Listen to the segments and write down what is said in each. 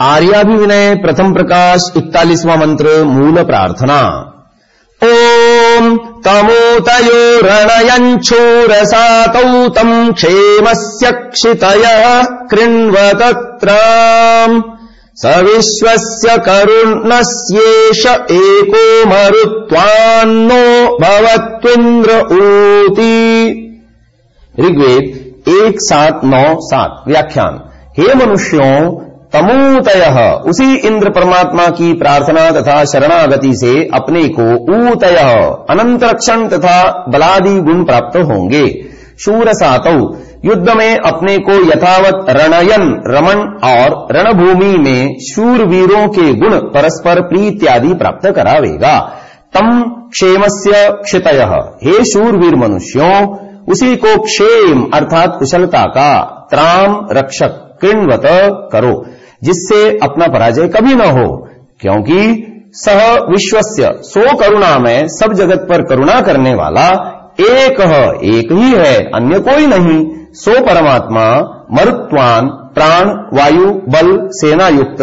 आर्याभिविनय प्रथम प्रकाश इकतालीसवां मंत्र मूल प्रार्थना। ओम तमोतयो रणयञ्छूरसातौ तम् क्षेमस्य क्षितयः कृण्वतत्राम्। स विश्वस्य करुणस्येष एको मरुत्वान्नो भवत्विन्द्र ऊति। ऋग्वेद एक सात नौ सात व्याख्यान। हे मनुष्यों तमूतय। उसी इंद्र परमात्मा की प्रार्थना तथा शरणागति से अपने को ऊतय। अनंत रक्षण तथा बलादि गुण प्राप्त होंगे। शूर सातौ युद्ध में अपने को यथावत रणयन रमन और रणभूमि में शूरवीरों के गुण परस्पर प्रीत्यादि प्राप्त करावेगा। तम क्षेमस्य क्षितय। हे शूरवीर मनुष्यों, उसी को क्षेम अर्थात कुशलता का त्राम रक्षक कृणवत करो। जिससे अपना पराजय कभी न हो, क्योंकि सह विश्वस्य, सो करुणा में सब जगत पर करुणा करने वाला एक एक ही है, अन्य कोई नहीं। सो परमात्मा, मरुत्वान, प्राण, वायु, बल सेना युक्त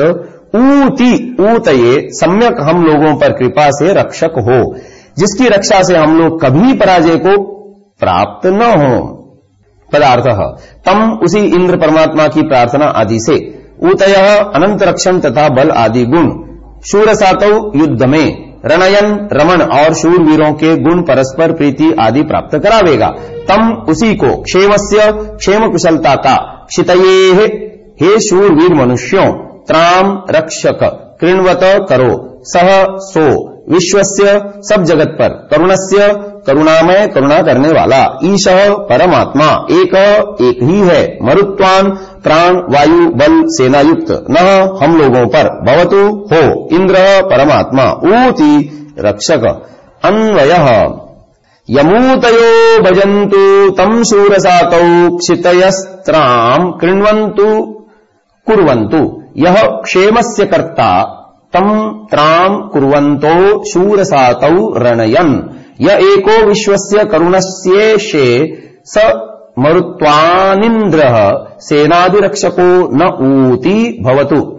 ऊती, ऊतये, सम्यक हम लोगों पर कृपा से रक्षक हो, जिसकी रक्षा से हम लोग कभी पराजय को प्राप्त न हो। पदार्थ तम उसी इंद्र परमात्मा की प्रार्थना आदि से ऊतय अनंत रक्षण तथा बल आदि गुण। शूर सातव युद्ध में रणयन रमन और शूरवीरों के गुण परस्पर प्रीति आदि प्राप्त करावेगा। तम उसी को, क्षेमस्य क्षेम कुशलता का, क्षितये हे शूरवीर मनुष्यों, त्राम रक्षक, कृणवत करो, सह सो, विश्वस्य, सब जगत पर, करुणस्य, करुणामय करुणा करने वाला, ईश परमात्मा, एक एक ही है, मरुत्वान प्राण, वायु, बल, सेनायुक्त। न हम लोगों पर। भवतु हो, इंद्र परमात्मा। ऊति रक्षक। अन्वय। यमूतयो भजन्तु तम शूरसातौ क्षितयस्त्राम कृण्वन्तु, कुर्वन्तु। यह क्षेमस्य कर्ता तम त्राम कुर्वन्तो शूरसातौ रणयन्। य एको विश्वस्य करुणस्येषे स मरुत्वानिन्द्रः सेनादिरक्षको न ऊती भवतु।